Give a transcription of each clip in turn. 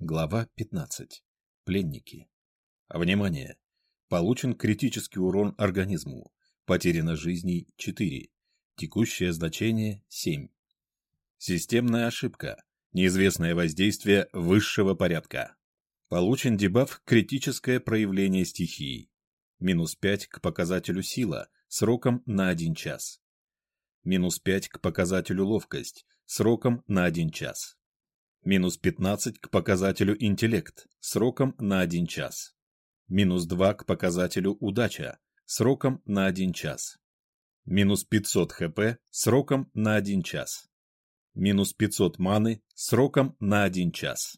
Глава 15. Пленники. Внимание! Получен критический урон организму. Потеряно жизней 4. Текущее значение 7. Системная ошибка. Неизвестное воздействие высшего порядка. Получен дебаф «Критическое проявление стихии». Минус 5 к показателю сила, сроком на 1 час. Минус 5 к показателю ловкость, сроком на 1 час. Минус 15 к показателю интеллект, сроком на 1 час. Минус 2 к показателю удача, сроком на 1 час. Минус 500 хп, сроком на 1 час. Минус 500 маны, сроком на 1 час.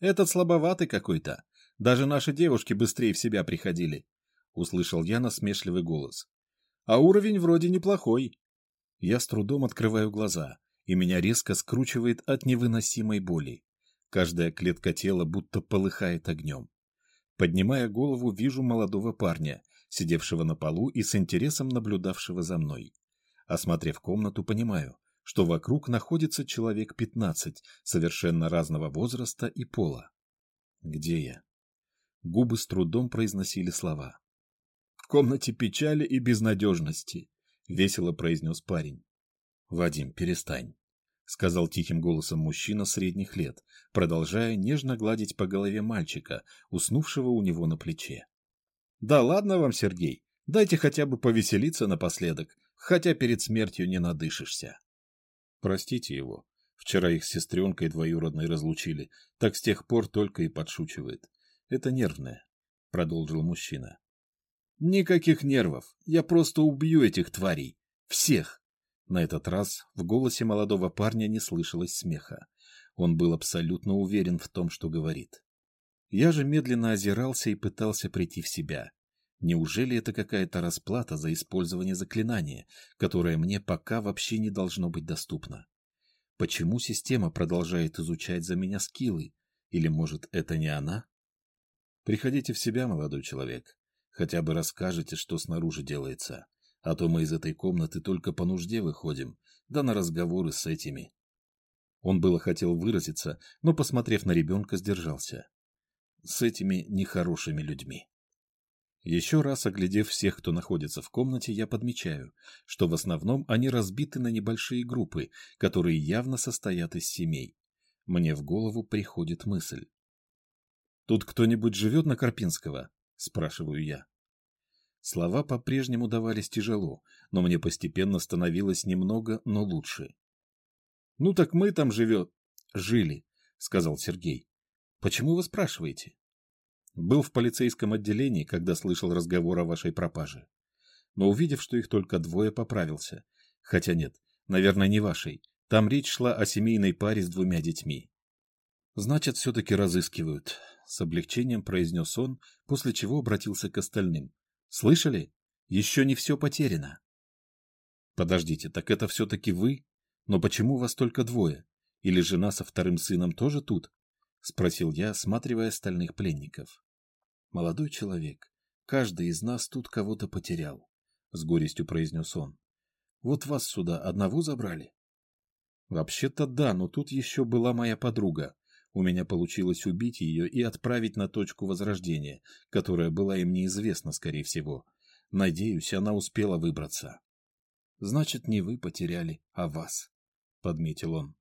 Этот слабоватый какой-то. Даже наши девушки быстрее в себя приходили. Услышал я насмешливый голос. А уровень вроде неплохой. Я с трудом открываю глаза и меня резко скручивает от невыносимой боли. Каждая клетка тела будто полыхает огнем. Поднимая голову, вижу молодого парня, сидевшего на полу и с интересом наблюдавшего за мной. Осмотрев комнату, понимаю, что вокруг находится человек пятнадцать, совершенно разного возраста и пола. Где я? Губы с трудом произносили слова. — В комнате печали и безнадежности, — весело произнес парень. «Вадим, перестань», — сказал тихим голосом мужчина средних лет, продолжая нежно гладить по голове мальчика, уснувшего у него на плече. «Да ладно вам, Сергей, дайте хотя бы повеселиться напоследок, хотя перед смертью не надышишься». «Простите его. Вчера их с сестренкой двоюродной разлучили, так с тех пор только и подшучивает. Это нервное», — продолжил мужчина. «Никаких нервов. Я просто убью этих тварей. Всех. На этот раз в голосе молодого парня не слышалось смеха. Он был абсолютно уверен в том, что говорит. Я же медленно озирался и пытался прийти в себя. Неужели это какая-то расплата за использование заклинания, которое мне пока вообще не должно быть доступно? Почему система продолжает изучать за меня скиллы? Или, может, это не она? Приходите в себя, молодой человек. Хотя бы расскажете, что снаружи делается а то мы из этой комнаты только по нужде выходим, да на разговоры с этими. Он было хотел выразиться, но, посмотрев на ребенка, сдержался. С этими нехорошими людьми. Еще раз оглядев всех, кто находится в комнате, я подмечаю, что в основном они разбиты на небольшие группы, которые явно состоят из семей. Мне в голову приходит мысль. «Тут кто-нибудь живет на Карпинского?» – спрашиваю я. Слова по-прежнему давались тяжело, но мне постепенно становилось немного, но лучше. — Ну так мы там живет... жили, — сказал Сергей. — Почему вы спрашиваете? — Был в полицейском отделении, когда слышал разговор о вашей пропаже. Но увидев, что их только двое, поправился. Хотя нет, наверное, не вашей. Там речь шла о семейной паре с двумя детьми. — Значит, все-таки разыскивают, — с облегчением произнес он, после чего обратился к остальным. Слышали? Еще не все потеряно. Подождите, так это все-таки вы? Но почему вас только двое? Или жена со вторым сыном тоже тут? Спросил я, осматривая остальных пленников. Молодой человек, каждый из нас тут кого-то потерял, с горестью произнес он. Вот вас сюда одного забрали? Вообще-то да, но тут еще была моя подруга. У меня получилось убить ее и отправить на точку возрождения, которая была им неизвестна, скорее всего. Надеюсь, она успела выбраться. — Значит, не вы потеряли, а вас, — подметил он.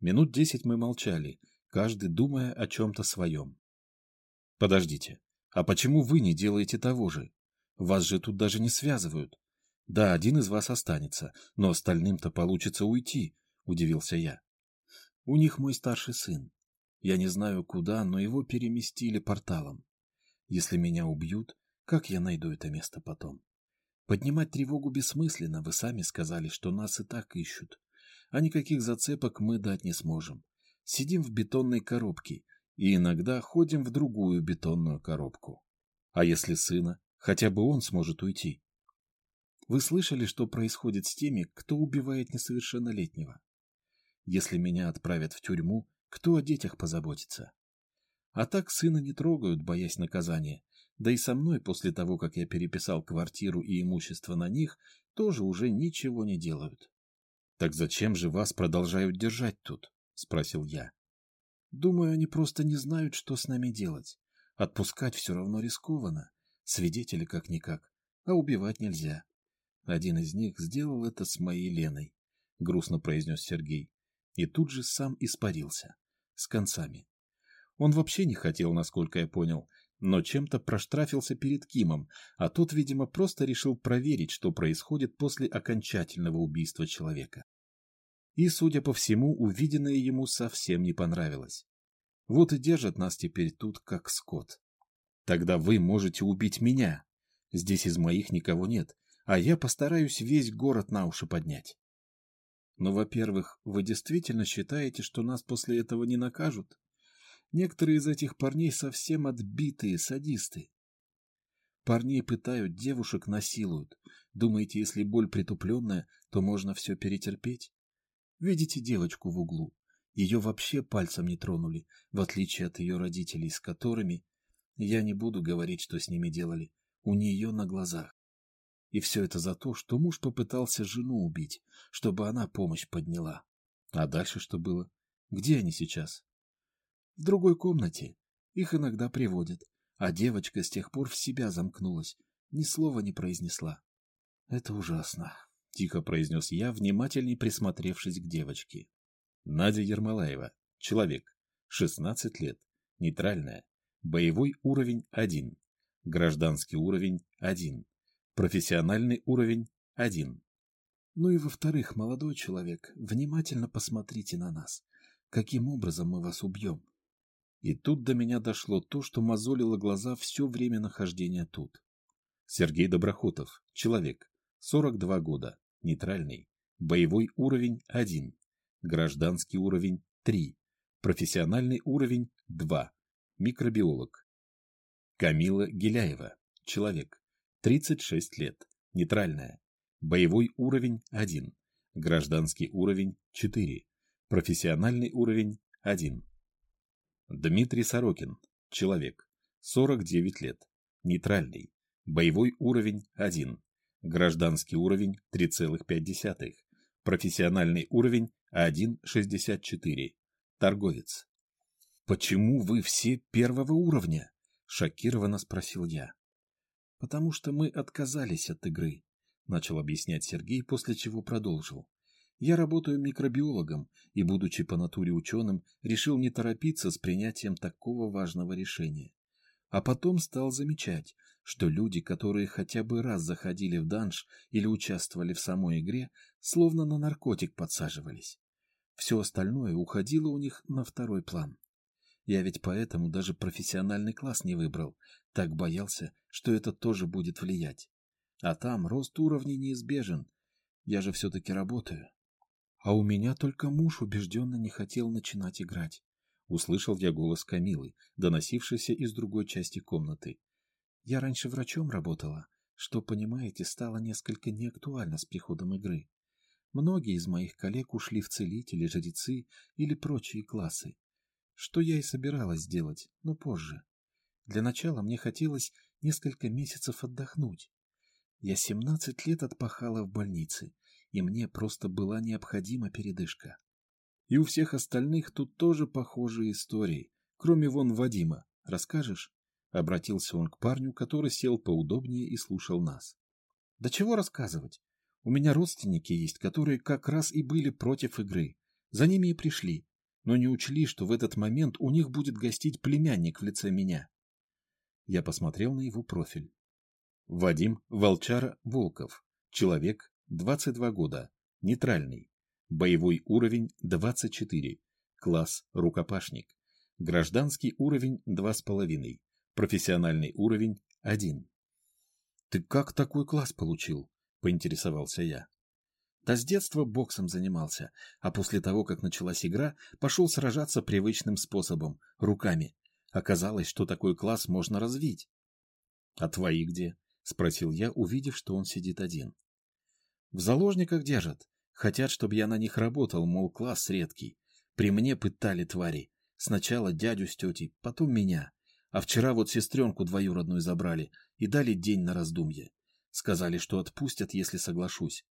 Минут десять мы молчали, каждый думая о чем-то своем. — Подождите, а почему вы не делаете того же? Вас же тут даже не связывают. Да, один из вас останется, но остальным-то получится уйти, — удивился я. — У них мой старший сын. Я не знаю куда, но его переместили порталом. Если меня убьют, как я найду это место потом? Поднимать тревогу бессмысленно, вы сами сказали, что нас и так ищут. А никаких зацепок мы дать не сможем. Сидим в бетонной коробке и иногда ходим в другую бетонную коробку. А если сына, хотя бы он сможет уйти. Вы слышали, что происходит с теми, кто убивает несовершеннолетнего? Если меня отправят в тюрьму, кто о детях позаботится? А так сына не трогают, боясь наказания. Да и со мной после того, как я переписал квартиру и имущество на них, тоже уже ничего не делают. — Так зачем же вас продолжают держать тут? — спросил я. Думаю, они просто не знают, что с нами делать. Отпускать все равно рискованно. Свидетели как-никак. А убивать нельзя. Один из них сделал это с моей Леной, — грустно произнес Сергей. И тут же сам испарился. С концами. Он вообще не хотел, насколько я понял, но чем-то проштрафился перед Кимом, а тот, видимо, просто решил проверить, что происходит после окончательного убийства человека. И, судя по всему, увиденное ему совсем не понравилось. Вот и держат нас теперь тут, как скот. Тогда вы можете убить меня. Здесь из моих никого нет, а я постараюсь весь город на уши поднять. Но, во-первых, вы действительно считаете, что нас после этого не накажут? Некоторые из этих парней совсем отбитые садисты. Парней пытают, девушек насилуют. Думаете, если боль притупленная, то можно все перетерпеть? Видите девочку в углу? Ее вообще пальцем не тронули, в отличие от ее родителей, с которыми... Я не буду говорить, что с ними делали. У нее на глазах. И все это за то, что муж попытался жену убить, чтобы она помощь подняла. А дальше что было? Где они сейчас? В другой комнате. Их иногда приводят. А девочка с тех пор в себя замкнулась. Ни слова не произнесла. Это ужасно. Тихо произнес я, внимательней присмотревшись к девочке. Надя Ермолаева. Человек. 16 лет. Нейтральная. Боевой уровень 1. Гражданский уровень 1. Профессиональный уровень 1. Ну и во-вторых, молодой человек, внимательно посмотрите на нас. Каким образом мы вас убьем? И тут до меня дошло то, что мозолило глаза все время нахождения тут. Сергей Доброхотов, человек, 42 года, нейтральный, боевой уровень 1, гражданский уровень 3, профессиональный уровень 2, микробиолог. Камила Геляева, человек, 36 лет, нейтральная, боевой уровень 1, гражданский уровень 4, профессиональный уровень 1. Дмитрий Сорокин. Человек. 49 лет. Нейтральный. Боевой уровень 1. Гражданский уровень 3,5. Профессиональный уровень 1,64. Торговец. «Почему вы все первого уровня?» – шокированно спросил я. «Потому что мы отказались от игры», – начал объяснять Сергей, после чего продолжил. Я работаю микробиологом и, будучи по натуре ученым, решил не торопиться с принятием такого важного решения. А потом стал замечать, что люди, которые хотя бы раз заходили в данж или участвовали в самой игре, словно на наркотик подсаживались. Все остальное уходило у них на второй план. Я ведь поэтому даже профессиональный класс не выбрал, так боялся, что это тоже будет влиять. А там рост уровней неизбежен. Я же все-таки работаю. А у меня только муж убежденно не хотел начинать играть. Услышал я голос Камилы, доносившийся из другой части комнаты. Я раньше врачом работала, что, понимаете, стало несколько неактуально с приходом игры. Многие из моих коллег ушли в целители, жрецы или прочие классы. Что я и собиралась сделать, но позже. Для начала мне хотелось несколько месяцев отдохнуть. Я семнадцать лет отпахала в больнице, и мне просто была необходима передышка. И у всех остальных тут тоже похожие истории, кроме вон Вадима. Расскажешь? Обратился он к парню, который сел поудобнее и слушал нас. Да чего рассказывать? У меня родственники есть, которые как раз и были против игры. За ними и пришли, но не учли, что в этот момент у них будет гостить племянник в лице меня. Я посмотрел на его профиль. Вадим Волчара Волков. Человек 22 года. Нейтральный. Боевой уровень 24. Класс рукопашник. Гражданский уровень 2,5. Профессиональный уровень 1. «Ты как такой класс получил?» – поинтересовался я. Да с детства боксом занимался, а после того, как началась игра, пошел сражаться привычным способом – руками. Оказалось, что такой класс можно развить. «А твои где?» – спросил я, увидев, что он сидит один. В заложниках держат. Хотят, чтобы я на них работал, мол, класс редкий. При мне пытали твари. Сначала дядю с тетей, потом меня. А вчера вот сестренку двоюродную забрали и дали день на раздумье. Сказали, что отпустят, если соглашусь.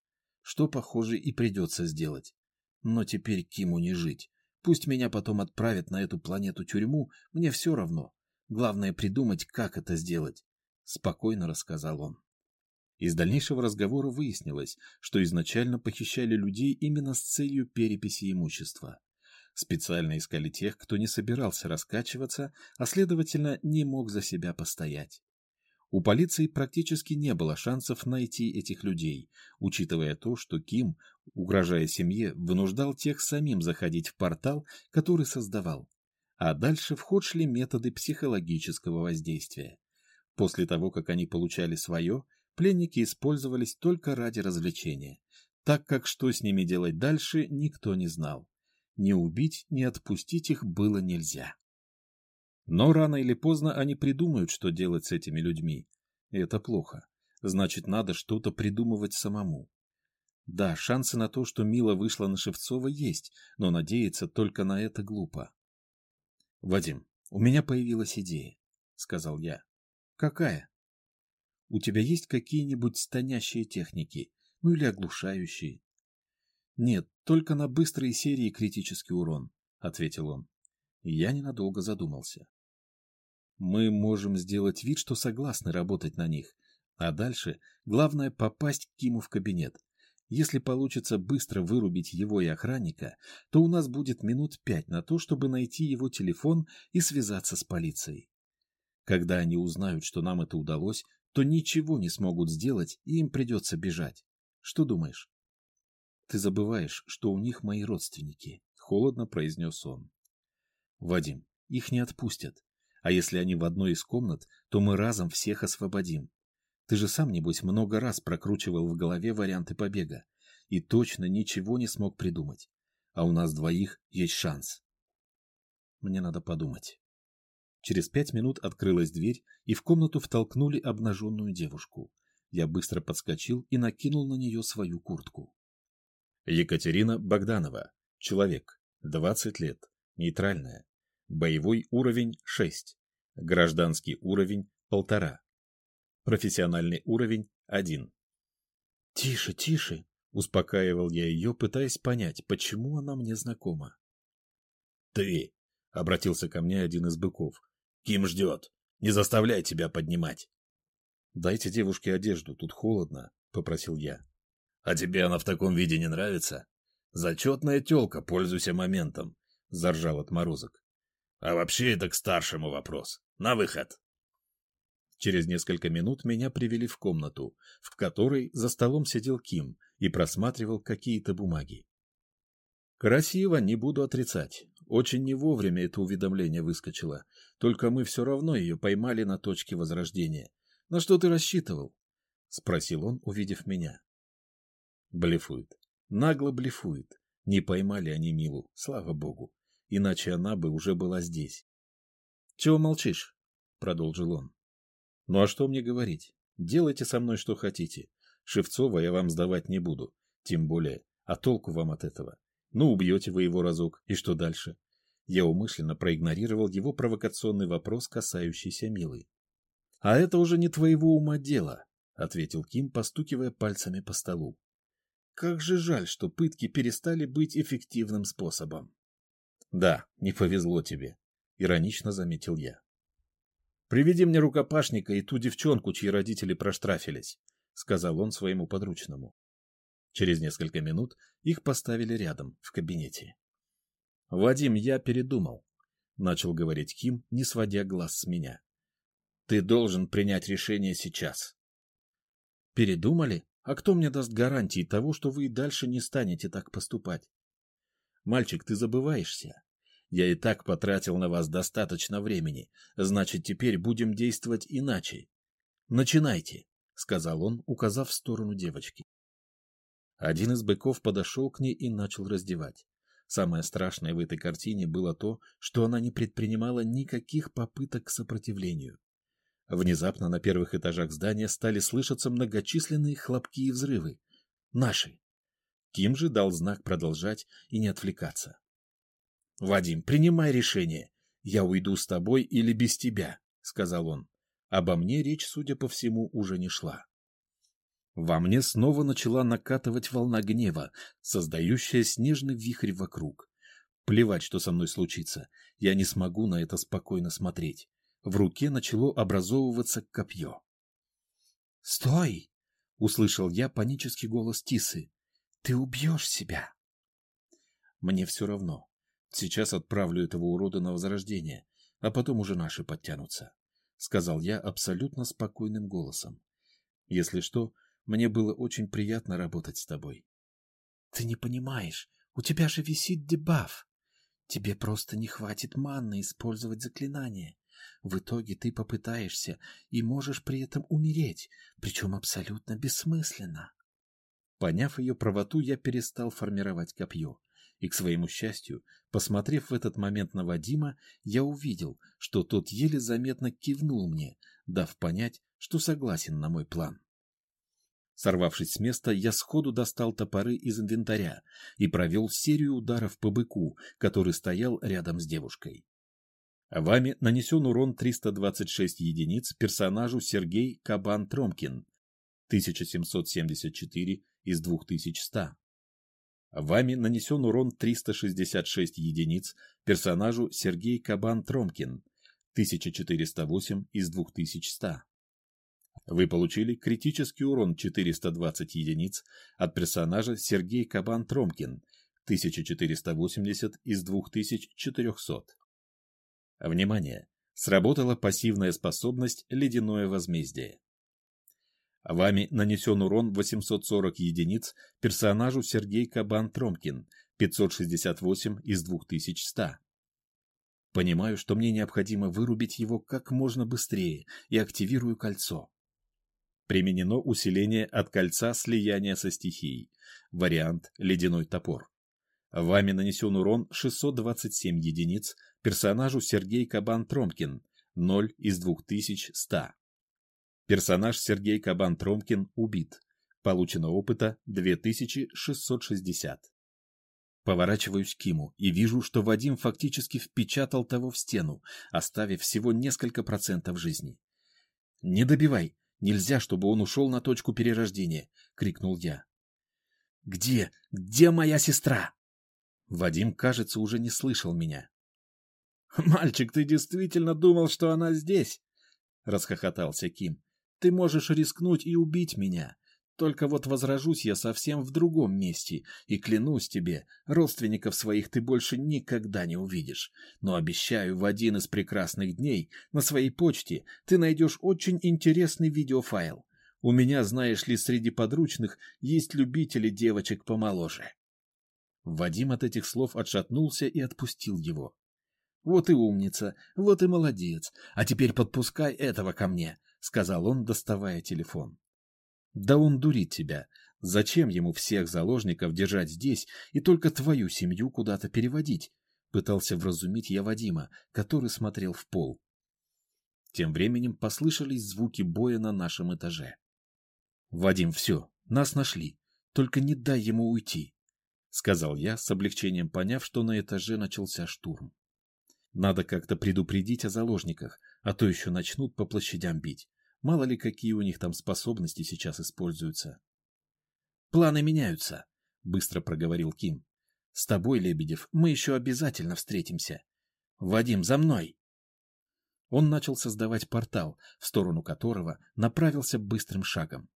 Что, похоже, и придется сделать. Но теперь Киму не жить. Пусть меня потом отправят на эту планету-тюрьму, мне все равно. Главное придумать, как это сделать, — спокойно рассказал он. Из дальнейшего разговора выяснилось, что изначально похищали людей именно с целью переписи имущества. Специально искали тех, кто не собирался раскачиваться, а следовательно не мог за себя постоять. У полиции практически не было шансов найти этих людей, учитывая то, что Ким, угрожая семье, вынуждал тех самим заходить в портал, который создавал. А дальше в ход шли методы психологического воздействия. После того, как они получали свое, пленники использовались только ради развлечения, так как что с ними делать дальше, никто не знал. Ни убить, ни отпустить их было нельзя. Но рано или поздно они придумают, что делать с этими людьми. И это плохо. Значит, надо что-то придумывать самому. Да, шансы на то, что Мила вышла на Шевцова, есть, но надеяться только на это глупо. — Вадим, у меня появилась идея, — сказал я. — Какая? — У тебя есть какие-нибудь стонящие техники, ну или оглушающие? — Нет, только на быстрые серии критический урон, — ответил он. Я ненадолго задумался. Мы можем сделать вид, что согласны работать на них, а дальше главное попасть к Киму в кабинет. Если получится быстро вырубить его и охранника, то у нас будет минут пять на то, чтобы найти его телефон и связаться с полицией. Когда они узнают, что нам это удалось, то ничего не смогут сделать, и им придется бежать. Что думаешь? Ты забываешь, что у них мои родственники, холодно произнес он. Вадим, их не отпустят. А если они в одной из комнат, то мы разом всех освободим. Ты же сам, небось, много раз прокручивал в голове варианты побега и точно ничего не смог придумать. А у нас двоих есть шанс. Мне надо подумать. Через пять минут открылась дверь, и в комнату втолкнули обнаженную девушку. Я быстро подскочил и накинул на нее свою куртку. Екатерина Богданова. Человек. 20 лет. Нейтральная. Боевой уровень 6. Гражданский уровень 1,5. Профессиональный уровень 1. «Тише, тише!» — успокаивал я ее, пытаясь понять, почему она мне знакома. «Ты!» — обратился ко мне один из быков. «Ким ждет! Не заставляй тебя поднимать!» «Дайте девушке одежду, тут холодно», — попросил я. А тебе она в таком виде не нравится? Зачетная телка, пользуйся моментом, — заржал отморозок. А вообще это к старшему вопрос. На выход. Через несколько минут меня привели в комнату, в которой за столом сидел Ким и просматривал какие-то бумаги. Красиво, не буду отрицать. Очень не вовремя это уведомление выскочило. Только мы все равно ее поймали на точке возрождения. На что ты рассчитывал? — спросил он, увидев меня. Блефует. Нагло блефует. Не поймали они Милу, слава богу. Иначе она бы уже была здесь. — Чего молчишь? — продолжил он. — Ну а что мне говорить? Делайте со мной что хотите. Шевцова я вам сдавать не буду. Тем более, а толку вам от этого? Ну, убьете вы его разок, и что дальше? Я умышленно проигнорировал его провокационный вопрос, касающийся Милы. — А это уже не твоего ума дело, — ответил Ким, постукивая пальцами по столу. Как же жаль, что пытки перестали быть эффективным способом. Да, не повезло тебе, иронично заметил я. Приведи мне рукопашника и ту девчонку, чьи родители проштрафились, сказал он своему подручному. Через несколько минут их поставили рядом в кабинете. Вадим, я передумал, начал говорить Ким, не сводя глаз с меня. Ты должен принять решение сейчас. Передумали? А кто мне даст гарантии того, что вы и дальше не станете так поступать? Мальчик, ты забываешься. Я и так потратил на вас достаточно времени, значит, теперь будем действовать иначе. Начинайте, — сказал он, указав в сторону девочки. Один из быков подошел к ней и начал раздевать. Самое страшное в этой картине было то, что она не предпринимала никаких попыток к сопротивлению. Внезапно на первых этажах здания стали слышаться многочисленные хлопки и взрывы. Наши. Ким же дал знак продолжать и не отвлекаться. — Вадим, принимай решение. Я уйду с тобой или без тебя, — сказал он. Обо мне речь, судя по всему, уже не шла. Во мне снова начала накатывать волна гнева, создающая снежный вихрь вокруг. Плевать, что со мной случится. Я не смогу на это спокойно смотреть. В руке начало образовываться копье. «Стой!» — услышал я панический голос Тисы. «Ты убьешь себя!» Мне все равно. Сейчас отправлю этого урода на возрождение, а потом уже наши подтянутся, — сказал я абсолютно спокойным голосом. Если что, мне было очень приятно работать с тобой. — Ты не понимаешь, у тебя же висит дебаф. Тебе просто не хватит манны использовать заклинание. В итоге ты попытаешься и можешь при этом умереть, причем абсолютно бессмысленно. Поняв ее правоту, я перестал формировать копье. И, к своему счастью, посмотрев в этот момент на Вадима, я увидел, что тот еле заметно кивнул мне, дав понять, что согласен на мой план. Сорвавшись с места, я сходу достал топоры из инвентаря и провел серию ударов по быку, который стоял рядом с девушкой. Вами нанесен урон 326 единиц персонажу Сергей Кабан-Тромкин, 1774 из 2100. Вами нанесен урон 366 единиц персонажу Сергей Кабан-Тромкин, 1408 из 2100. Вы получили критический урон 420 единиц от персонажа Сергей Кабан-Тромкин, 1480 из 2400. Внимание! Сработала пассивная способность «Ледяное возмездие». Вами нанесен урон 840 единиц персонажу Сергей Кабан-Тромкин, 568 из 2100. Понимаю, что мне необходимо вырубить его как можно быстрее и активирую кольцо. Применено усиление от кольца слияния со стихией. Вариант «Ледяной топор». Вами нанесен урон 627 единиц персонажу Сергей Кабан-Тромкин, 0 из 2100. Персонаж Сергей Кабан-Тромкин убит. Получено опыта 2660. Поворачиваюсь к Киму и вижу, что Вадим фактически впечатал того в стену, оставив всего несколько процентов жизни. «Не добивай! Нельзя, чтобы он ушел на точку перерождения!» — крикнул я. «Где? Где моя сестра?» Вадим, кажется, уже не слышал меня. «Мальчик, ты действительно думал, что она здесь?» — расхохотался Ким. «Ты можешь рискнуть и убить меня. Только вот возражусь я совсем в другом месте, и клянусь тебе, родственников своих ты больше никогда не увидишь. Но обещаю, в один из прекрасных дней на своей почте ты найдешь очень интересный видеофайл. У меня, знаешь ли, среди подручных есть любители девочек помоложе. Вадим от этих слов отшатнулся и отпустил его. «Вот и умница, вот и молодец. А теперь подпускай этого ко мне», — сказал он, доставая телефон. Да он дурит тебя. Зачем ему всех заложников держать здесь и только твою семью куда-то переводить? Пытался вразумить я Вадима, который смотрел в пол. Тем временем послышались звуки боя на нашем этаже. «Вадим, все, нас нашли. Только не дай ему уйти», — сказал я, с облегчением поняв, что на этаже начался штурм. «Надо как-то предупредить о заложниках, а то еще начнут по площадям бить. Мало ли, какие у них там способности сейчас используются. «Планы меняются», — быстро проговорил Ким. «С тобой, Лебедев, мы еще обязательно встретимся. Вадим, за мной!» Он начал создавать портал, в сторону которого направился быстрым шагом.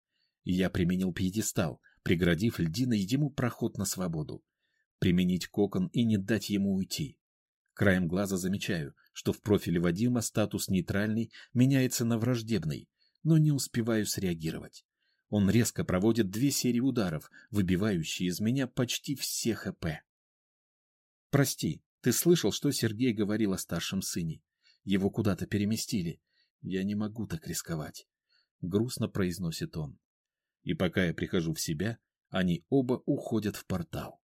Я применил пьедестал, преградив льдиной ему проход на свободу. Применить кокон и не дать ему уйти. Краем глаза замечаю, что в профиле Вадима статус нейтральный меняется на враждебный, но не успеваю среагировать. Он резко проводит две серии ударов, выбивающие из меня почти все ХП. «Прости, ты слышал, что Сергей говорил о старшем сыне? Его куда-то переместили. Я не могу так рисковать», — грустно произносит он. И пока я прихожу в себя, они оба уходят в портал.